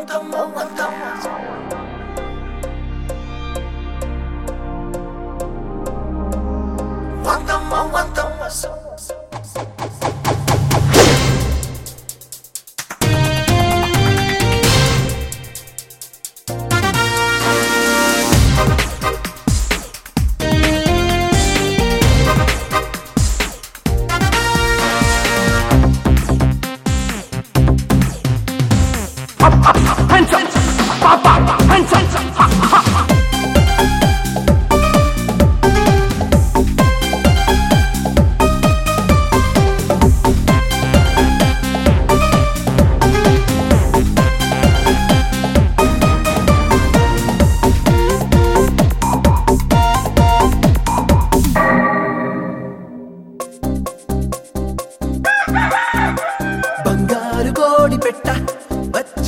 aguantamos, aguantamos. Aguantamos, aguantamos.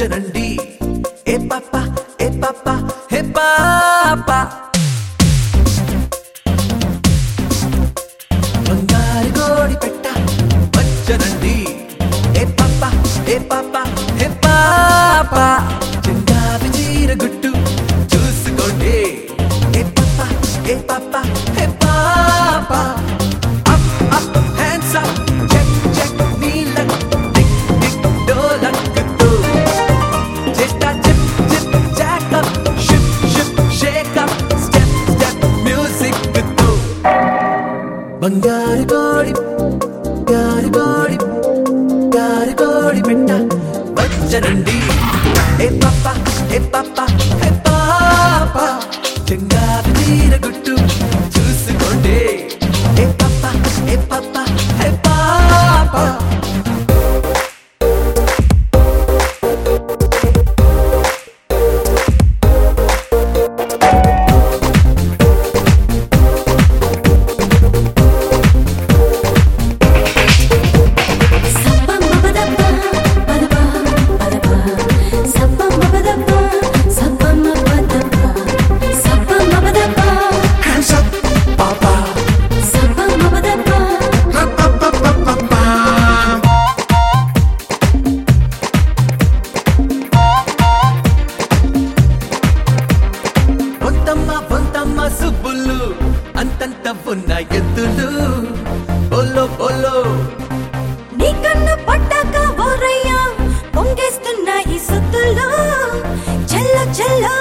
ఆలోచనండి ఏ పాప ఏ పాప హే పాప. బంగారు కోడి పెట్ట వచ్చనండి. ఏ పాప ఏ పాప హే పాప. చిందావి చీర గుట్టు చూసుకోండి. ఏ పాప ఏ పాప హే పాప. బంగారు కోడి గారు కోడి గారు కోడి బిడ్డ వచ్చనండి ఏ పప్ప ఏ పప్ప ఏ పప్ప ఒళ్ళు నీ కన్ను పట్టాక ఓరయ్యా పొంగేస్తున్న ఈ సొత్తుల్లో. చెల్ల చెల్లా.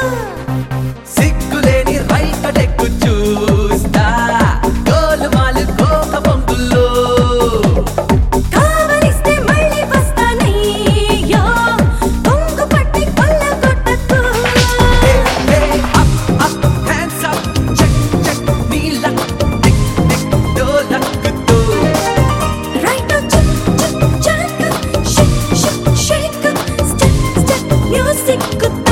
secret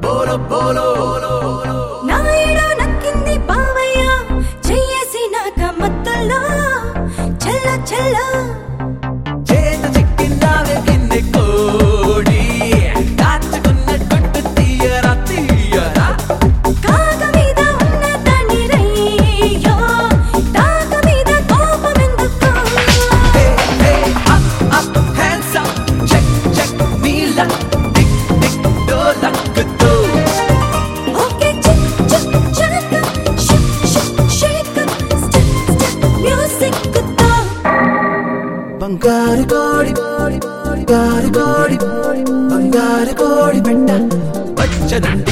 polo, polo. కోడి పెట్ట వచ్చదంట